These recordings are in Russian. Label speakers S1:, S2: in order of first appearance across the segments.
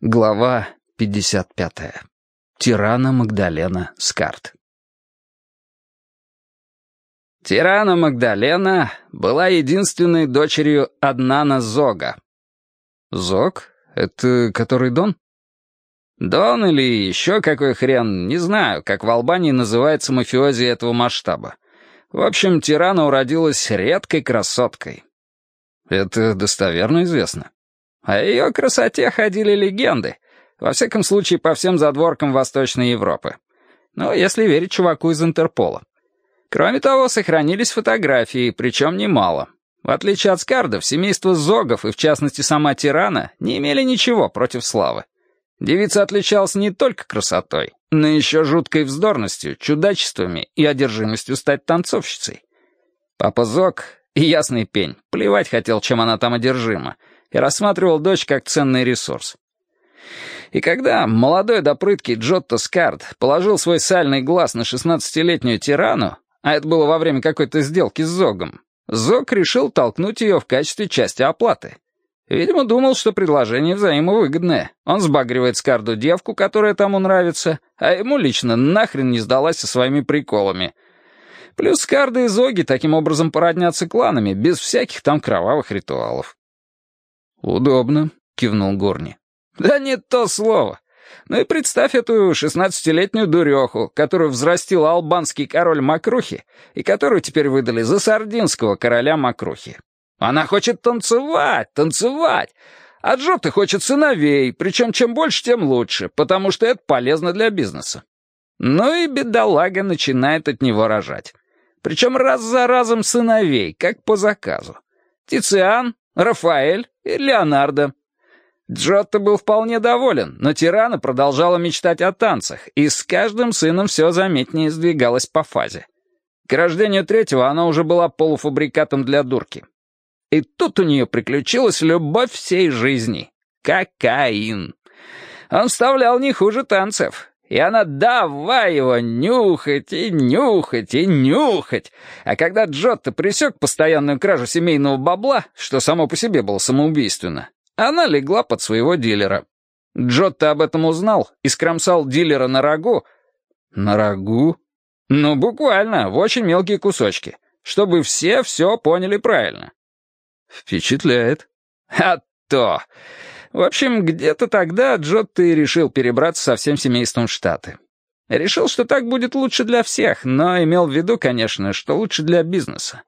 S1: Глава 55. Тирана Магдалена Скарт. Тирана Магдалена была единственной дочерью Аднана Зога. Зог? Это который Дон? Дон или еще какой хрен, не знаю, как в Албании называется мафиози этого масштаба. В общем, Тирана уродилась редкой красоткой. Это достоверно известно. О ее красоте ходили легенды. Во всяком случае, по всем задворкам Восточной Европы. Ну, если верить чуваку из Интерпола. Кроме того, сохранились фотографии, причем немало. В отличие от Скардов, семейство Зогов и, в частности, сама Тирана не имели ничего против славы. Девица отличалась не только красотой, но еще жуткой вздорностью, чудачествами и одержимостью стать танцовщицей. Папа Зог, ясный пень, плевать хотел, чем она там одержима, и рассматривал дочь как ценный ресурс. И когда молодой до прытки Джотто Скард положил свой сальный глаз на шестнадцатилетнюю тирану, а это было во время какой-то сделки с Зогом, Зог решил толкнуть ее в качестве части оплаты. Видимо, думал, что предложение взаимовыгодное. Он сбагривает Скарду девку, которая тому нравится, а ему лично нахрен не сдалась со своими приколами. Плюс Скарды и Зоги таким образом породнятся кланами, без всяких там кровавых ритуалов. «Удобно», — кивнул Горни. «Да не то слово. Ну и представь эту шестнадцатилетнюю дуреху, которую взрастил албанский король Макрухи и которую теперь выдали за сардинского короля Макрухи. Она хочет танцевать, танцевать, а Джота хочет сыновей, причем чем больше, тем лучше, потому что это полезно для бизнеса. Ну и бедолага начинает от него рожать. Причем раз за разом сыновей, как по заказу. Тициан, Рафаэль и Леонардо. Джотто был вполне доволен, но Тирана продолжала мечтать о танцах, и с каждым сыном все заметнее сдвигалось по фазе. К рождению третьего она уже была полуфабрикатом для дурки. И тут у нее приключилась любовь всей жизни — кокаин. Он вставлял не хуже танцев, и она давай его нюхать и нюхать и нюхать. А когда Джотто пресек постоянную кражу семейного бабла, что само по себе было самоубийственно, она легла под своего дилера. Джотто об этом узнал и скромсал дилера на рогу. На рогу? Ну, буквально, в очень мелкие кусочки, чтобы все все поняли правильно. Впечатляет. А то! В общем, где-то тогда Джотто и решил перебраться со всем семейством в Штаты. Решил, что так будет лучше для всех, но имел в виду, конечно, что лучше для бизнеса.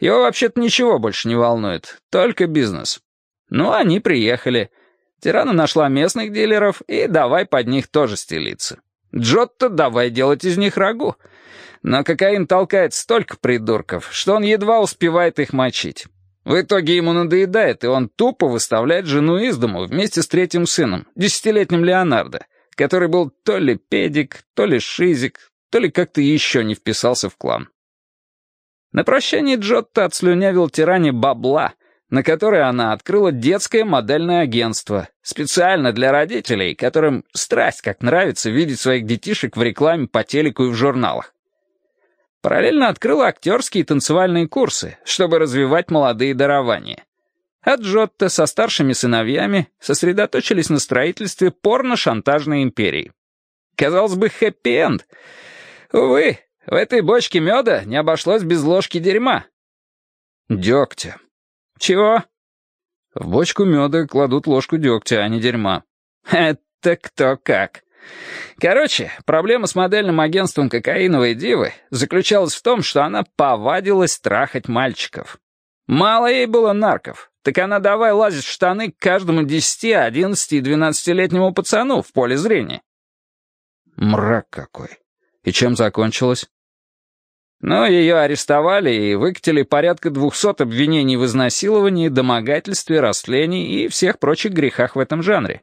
S1: Его вообще-то ничего больше не волнует, только бизнес. Ну, они приехали. Тирана нашла местных дилеров, и давай под них тоже стелиться. Джотто давай делать из них рагу. Но кокаин толкает столько придурков, что он едва успевает их мочить. В итоге ему надоедает, и он тупо выставляет жену из дому вместе с третьим сыном, десятилетним Леонардо, который был то ли педик, то ли шизик, то ли как-то еще не вписался в клан. На прощание Джотто отслюнявил тиране бабла, на которое она открыла детское модельное агентство, специально для родителей, которым страсть как нравится видеть своих детишек в рекламе по телеку и в журналах. Параллельно открыла актерские и танцевальные курсы, чтобы развивать молодые дарования. А Джотто со старшими сыновьями сосредоточились на строительстве порно-шантажной империи. Казалось бы, хэппи-энд. Увы, в этой бочке меда не обошлось без ложки дерьма. Дегтя. Чего? В бочку меда кладут ложку дегтя, а не дерьма. Это кто как. Короче, проблема с модельным агентством кокаиновой дивы заключалась в том, что она повадилась трахать мальчиков. Мало ей было нарков, так она давай лазить в штаны к каждому 10, 11 и 12-летнему пацану в поле зрения. Мрак какой. И чем закончилось? Ну, ее арестовали и выкатили порядка двухсот обвинений в изнасиловании, домогательстве, растлении и всех прочих грехах в этом жанре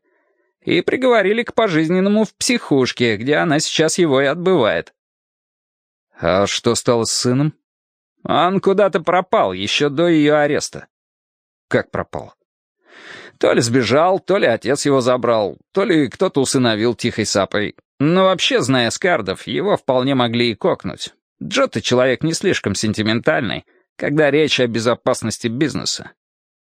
S1: и приговорили к пожизненному в психушке, где она сейчас его и отбывает. А что стало с сыном? Он куда-то пропал еще до ее ареста. Как пропал? То ли сбежал, то ли отец его забрал, то ли кто-то усыновил тихой сапой. Но вообще, зная Скардов, его вполне могли и кокнуть. Джо ты человек не слишком сентиментальный, когда речь о безопасности бизнеса.